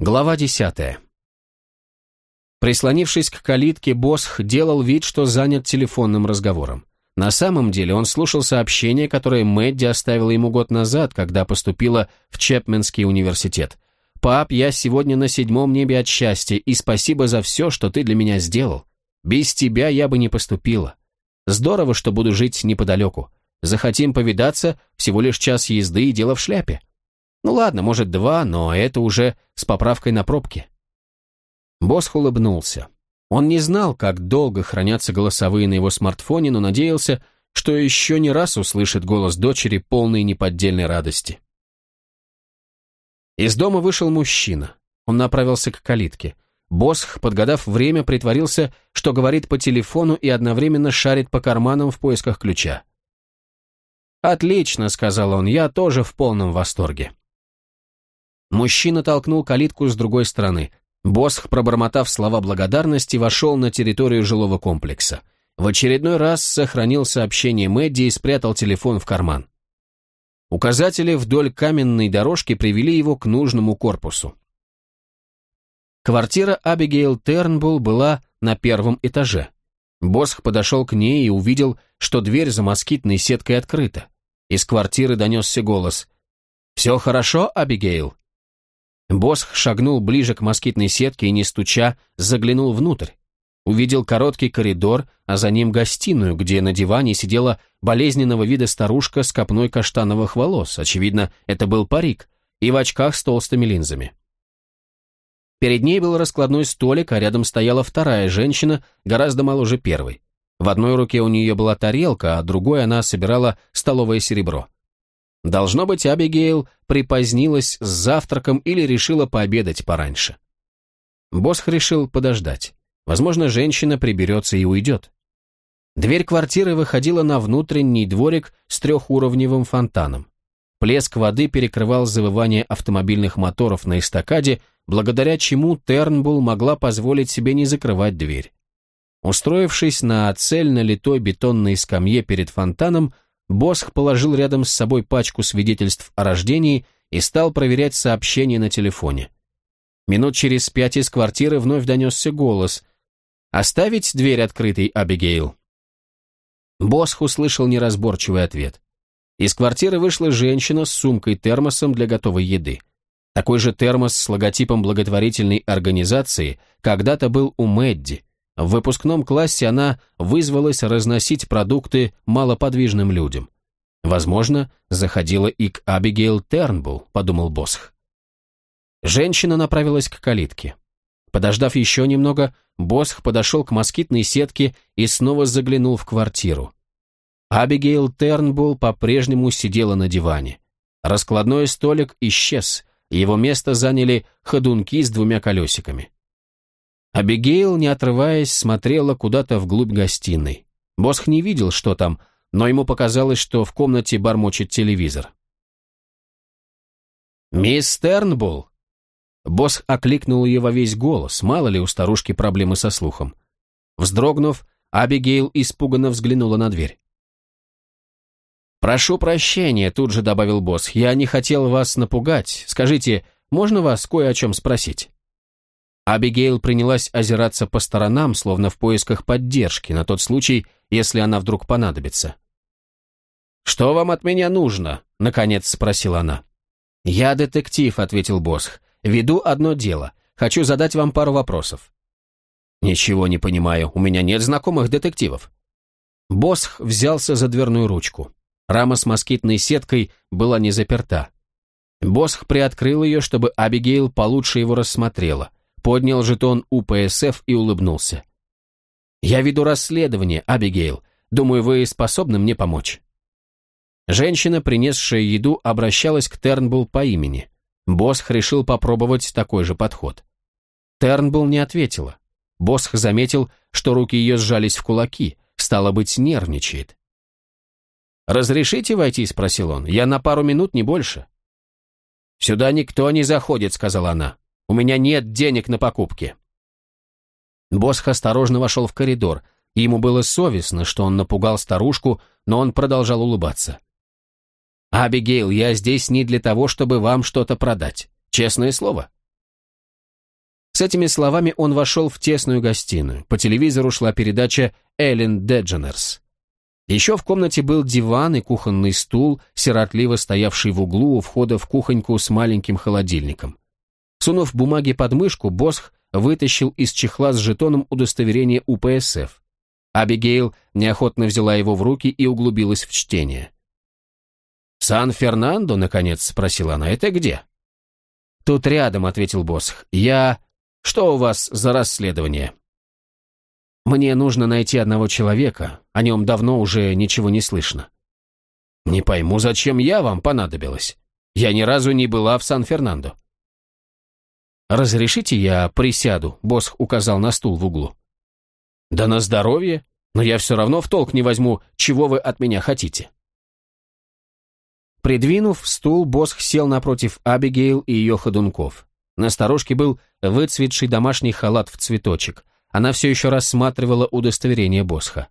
Глава десятая. Прислонившись к калитке, Босх делал вид, что занят телефонным разговором. На самом деле он слушал сообщение, которое Мэдди оставила ему год назад, когда поступила в Чепменский университет. «Пап, я сегодня на седьмом небе от счастья, и спасибо за все, что ты для меня сделал. Без тебя я бы не поступила. Здорово, что буду жить неподалеку. Захотим повидаться, всего лишь час езды и дело в шляпе. Ну ладно, может два, но это уже с поправкой на пробки. Босх улыбнулся. Он не знал, как долго хранятся голосовые на его смартфоне, но надеялся, что еще не раз услышит голос дочери, полной неподдельной радости. Из дома вышел мужчина. Он направился к калитке. Босх, подгадав время, притворился, что говорит по телефону и одновременно шарит по карманам в поисках ключа. «Отлично», — сказал он, — «я тоже в полном восторге». Мужчина толкнул калитку с другой стороны. Босх, пробормотав слова благодарности, вошел на территорию жилого комплекса. В очередной раз сохранил сообщение Мэдди и спрятал телефон в карман. Указатели вдоль каменной дорожки привели его к нужному корпусу. Квартира Абигейл Тернбулл была на первом этаже. Босх подошел к ней и увидел, что дверь за москитной сеткой открыта. Из квартиры донесся голос. «Все хорошо, Абигейл?» Босх шагнул ближе к москитной сетке и, не стуча, заглянул внутрь. Увидел короткий коридор, а за ним гостиную, где на диване сидела болезненного вида старушка с копной каштановых волос, очевидно, это был парик, и в очках с толстыми линзами. Перед ней был раскладной столик, а рядом стояла вторая женщина, гораздо моложе первой. В одной руке у нее была тарелка, а другой она собирала столовое серебро. Должно быть, Абигейл припозднилась с завтраком или решила пообедать пораньше. Босх решил подождать. Возможно, женщина приберется и уйдет. Дверь квартиры выходила на внутренний дворик с трехуровневым фонтаном. Плеск воды перекрывал завывание автомобильных моторов на эстакаде, благодаря чему Тернбулл могла позволить себе не закрывать дверь. Устроившись на цельно литой бетонной скамье перед фонтаном, Босх положил рядом с собой пачку свидетельств о рождении и стал проверять сообщения на телефоне. Минут через пять из квартиры вновь донесся голос. «Оставить дверь открытой, Абигейл?» Босх услышал неразборчивый ответ. Из квартиры вышла женщина с сумкой-термосом для готовой еды. Такой же термос с логотипом благотворительной организации когда-то был у Мэдди, в выпускном классе она вызвалась разносить продукты малоподвижным людям. Возможно, заходила и к Абигейл Тернбулл, подумал Босх. Женщина направилась к калитке. Подождав еще немного, Босх подошел к москитной сетке и снова заглянул в квартиру. Абигейл Тернбулл по-прежнему сидела на диване. Раскладной столик исчез, его место заняли ходунки с двумя колесиками. Абигейл, не отрываясь, смотрела куда-то вглубь гостиной. Босх не видел, что там, но ему показалось, что в комнате бормочет телевизор. «Мисс Тернбулл!» Босх окликнул ее во весь голос, мало ли у старушки проблемы со слухом. Вздрогнув, Абигейл испуганно взглянула на дверь. «Прошу прощения», — тут же добавил босс, — «я не хотел вас напугать. Скажите, можно вас кое о чем спросить?» Абигейл принялась озираться по сторонам, словно в поисках поддержки, на тот случай, если она вдруг понадобится. «Что вам от меня нужно?» — наконец спросила она. «Я детектив», — ответил Босх. «Веду одно дело. Хочу задать вам пару вопросов». «Ничего не понимаю. У меня нет знакомых детективов». Босх взялся за дверную ручку. Рама с москитной сеткой была не заперта. Босх приоткрыл ее, чтобы Абигейл получше его рассмотрела поднял жетон УПСФ и улыбнулся. «Я веду расследование, Абигейл. Думаю, вы способны мне помочь». Женщина, принесшая еду, обращалась к Тернбулл по имени. Босх решил попробовать такой же подход. Тернбулл не ответила. Босх заметил, что руки ее сжались в кулаки, стало быть, нервничает. «Разрешите войти?» – спросил он. «Я на пару минут, не больше». «Сюда никто не заходит», – сказала она. У меня нет денег на покупки». Босх осторожно вошел в коридор. Ему было совестно, что он напугал старушку, но он продолжал улыбаться. «Абигейл, я здесь не для того, чтобы вам что-то продать. Честное слово». С этими словами он вошел в тесную гостиную. По телевизору шла передача «Эллен Дедженерс». Еще в комнате был диван и кухонный стул, сиротливо стоявший в углу у входа в кухоньку с маленьким холодильником. Сунув бумаги под мышку, Босх вытащил из чехла с жетоном удостоверение УПСФ. Абигейл неохотно взяла его в руки и углубилась в чтение. «Сан-Фернандо, наконец?» — спросила она. «Это где?» «Тут рядом», — ответил Босх. «Я...» «Что у вас за расследование?» «Мне нужно найти одного человека. О нем давно уже ничего не слышно». «Не пойму, зачем я вам понадобилась? Я ни разу не была в Сан-Фернандо». «Разрешите я присяду?» — Босх указал на стул в углу. «Да на здоровье, но я все равно в толк не возьму, чего вы от меня хотите». Придвинув стул, Босх сел напротив Абигейл и ее ходунков. На сторожке был выцветший домашний халат в цветочек. Она все еще рассматривала удостоверение Босха.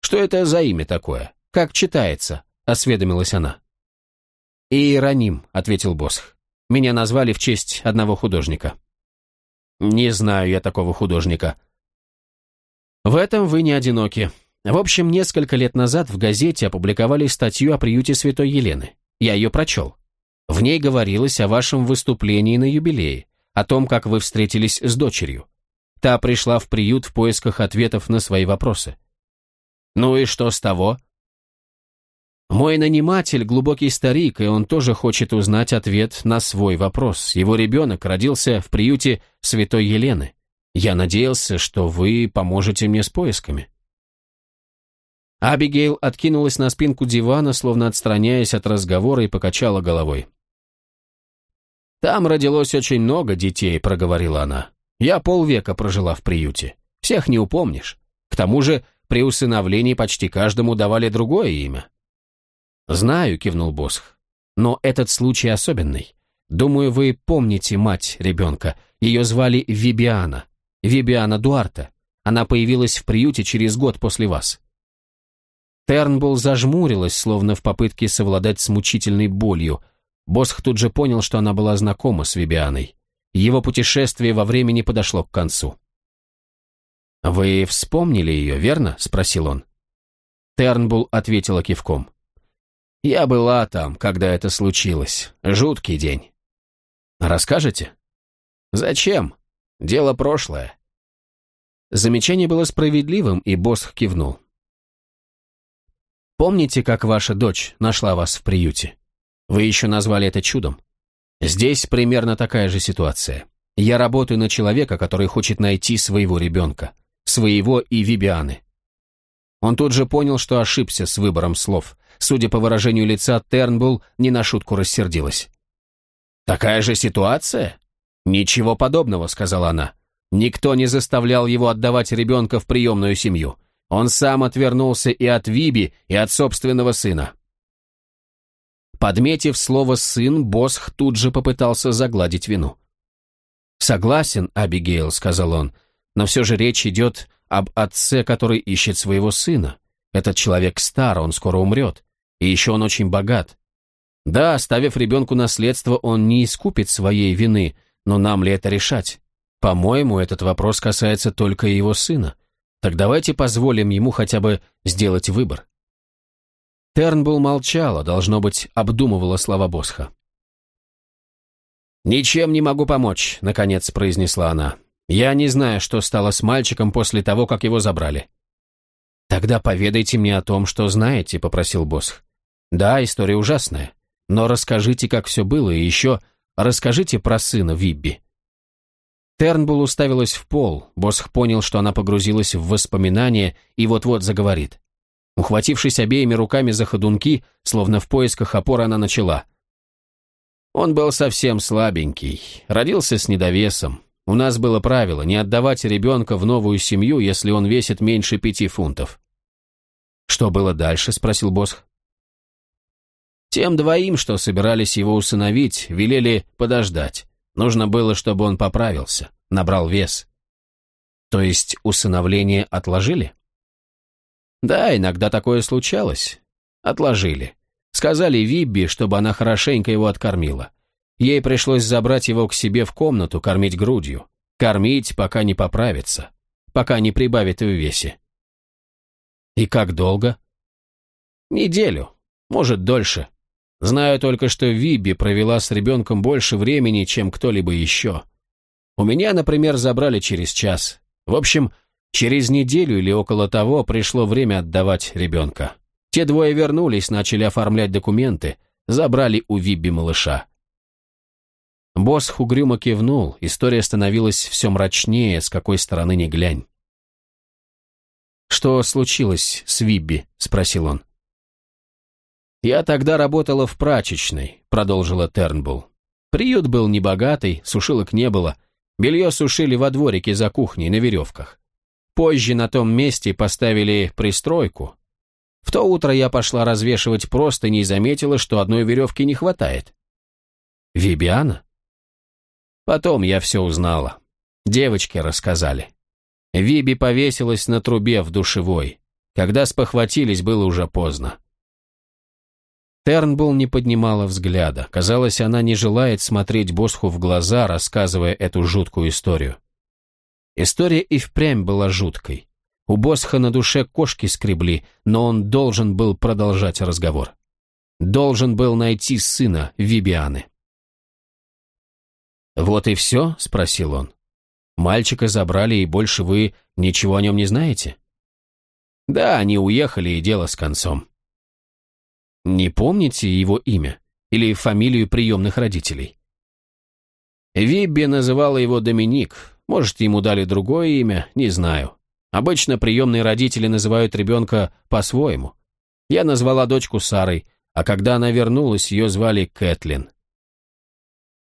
«Что это за имя такое? Как читается?» — осведомилась она. «Иероним», — ответил Босх. «Меня назвали в честь одного художника». «Не знаю я такого художника». «В этом вы не одиноки. В общем, несколько лет назад в газете опубликовали статью о приюте Святой Елены. Я ее прочел. В ней говорилось о вашем выступлении на юбилее, о том, как вы встретились с дочерью. Та пришла в приют в поисках ответов на свои вопросы. Ну и что с того? Мой наниматель – глубокий старик, и он тоже хочет узнать ответ на свой вопрос. Его ребенок родился в приюте Святой Елены. Я надеялся, что вы поможете мне с поисками. Абигейл откинулась на спинку дивана, словно отстраняясь от разговора, и покачала головой. «Там родилось очень много детей», — проговорила она. «Я полвека прожила в приюте. Всех не упомнишь. К тому же при усыновлении почти каждому давали другое имя». «Знаю», — кивнул Босх. «Но этот случай особенный. Думаю, вы помните мать ребенка. Ее звали Вибиана. Вибиана Дуарта. Она появилась в приюте через год после вас. Тернбулл зажмурилась, словно в попытке совладать с мучительной болью. Босх тут же понял, что она была знакома с Вибианой. Его путешествие во времени подошло к концу. «Вы вспомнили ее, верно?» — спросил он. Тернбулл ответила кивком. «Я была там, когда это случилось. Жуткий день». «Расскажете?» «Зачем? Дело прошлое». Замечание было справедливым, и Босх кивнул. Помните, как ваша дочь нашла вас в приюте? Вы еще назвали это чудом. Здесь примерно такая же ситуация. Я работаю на человека, который хочет найти своего ребенка. Своего и Вибианы. Он тут же понял, что ошибся с выбором слов. Судя по выражению лица, Тернбулл не на шутку рассердилась. «Такая же ситуация?» «Ничего подобного», — сказала она. «Никто не заставлял его отдавать ребенка в приемную семью. Он сам отвернулся и от Виби, и от собственного сына. Подметив слово «сын», Босх тут же попытался загладить вину. «Согласен, Абигейл», — сказал он, — «но все же речь идет об отце, который ищет своего сына. Этот человек стар, он скоро умрет, и еще он очень богат. Да, оставив ребенку наследство, он не искупит своей вины, но нам ли это решать? По-моему, этот вопрос касается только его сына. Так давайте позволим ему хотя бы сделать выбор. Тернбулл молчала, должно быть, обдумывала слова Босха. «Ничем не могу помочь», — наконец произнесла она. «Я не знаю, что стало с мальчиком после того, как его забрали». «Тогда поведайте мне о том, что знаете», — попросил Босх. «Да, история ужасная, но расскажите, как все было, и еще расскажите про сына Вибби». Тернбул уставилась в пол, Босх понял, что она погрузилась в воспоминания и вот-вот заговорит. Ухватившись обеими руками за ходунки, словно в поисках опоры, она начала. Он был совсем слабенький, родился с недовесом. У нас было правило не отдавать ребенка в новую семью, если он весит меньше пяти фунтов. «Что было дальше?» — спросил Босх. Тем двоим, что собирались его усыновить, велели подождать. Нужно было, чтобы он поправился, набрал вес. То есть усыновление отложили? Да, иногда такое случалось. Отложили. Сказали Вибби, чтобы она хорошенько его откормила. Ей пришлось забрать его к себе в комнату, кормить грудью. Кормить, пока не поправится, пока не прибавит в весе. И как долго? Неделю, может, дольше. Знаю только, что Виби провела с ребенком больше времени, чем кто-либо еще. У меня, например, забрали через час. В общем, через неделю или около того пришло время отдавать ребенка. Те двое вернулись, начали оформлять документы, забрали у Вибби малыша. Босс угрюмо кивнул, история становилась все мрачнее, с какой стороны ни глянь. «Что случилось с Вибби?» — спросил он. «Я тогда работала в прачечной», — продолжила Тернбулл. «Приют был небогатый, сушилок не было. Белье сушили во дворике за кухней на веревках. Позже на том месте поставили пристройку. В то утро я пошла развешивать простыни и заметила, что одной веревки не хватает. Вибиана? Потом я все узнала. Девочки рассказали. Виби повесилась на трубе в душевой. Когда спохватились, было уже поздно. Тернбулл не поднимала взгляда. Казалось, она не желает смотреть Босху в глаза, рассказывая эту жуткую историю. История и впрямь была жуткой. У Босха на душе кошки скребли, но он должен был продолжать разговор. Должен был найти сына Вибианы. «Вот и все?» — спросил он. «Мальчика забрали, и больше вы ничего о нем не знаете?» «Да, они уехали, и дело с концом». «Не помните его имя? Или фамилию приемных родителей?» Вибби называла его Доминик, может, ему дали другое имя, не знаю. Обычно приемные родители называют ребенка по-своему. Я назвала дочку Сарой, а когда она вернулась, ее звали Кэтлин.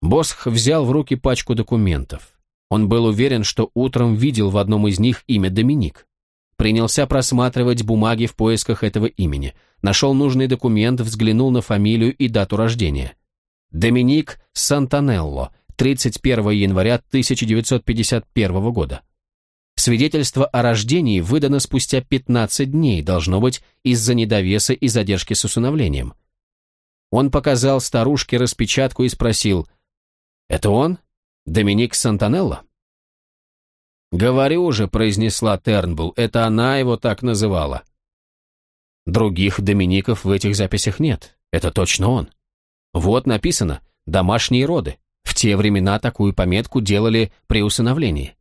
Босх взял в руки пачку документов. Он был уверен, что утром видел в одном из них имя Доминик. Принялся просматривать бумаги в поисках этого имени. Нашел нужный документ, взглянул на фамилию и дату рождения. Доминик Сантанелло, 31 января 1951 года. Свидетельство о рождении выдано спустя 15 дней, должно быть, из-за недовеса и задержки с усыновлением. Он показал старушке распечатку и спросил, «Это он? Доминик Сантанелло?» «Говорю же», — произнесла Тернбулл, — «это она его так называла». Других Домиников в этих записях нет. Это точно он. Вот написано «домашние роды». В те времена такую пометку делали при усыновлении.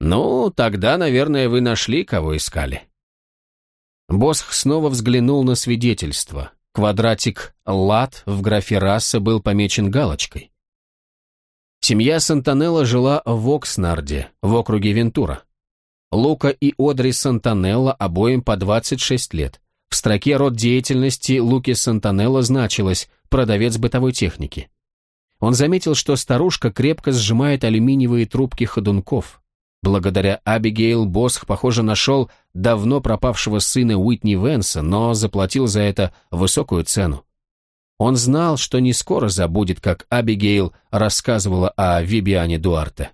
Ну, тогда, наверное, вы нашли, кого искали. Босх снова взглянул на свидетельство. Квадратик «лат» в графе «раса» был помечен галочкой. Семья Сантанелла жила в Окснарде, в округе Вентура. Лука и Одри Сантанелла обоим по 26 лет. В строке род деятельности Луки Сантанелла значилось «продавец бытовой техники». Он заметил, что старушка крепко сжимает алюминиевые трубки ходунков. Благодаря Абигейл Босх, похоже, нашел давно пропавшего сына Уитни Венса, но заплатил за это высокую цену. Он знал, что не скоро забудет, как Абигейл рассказывала о Вибиане Дуарте.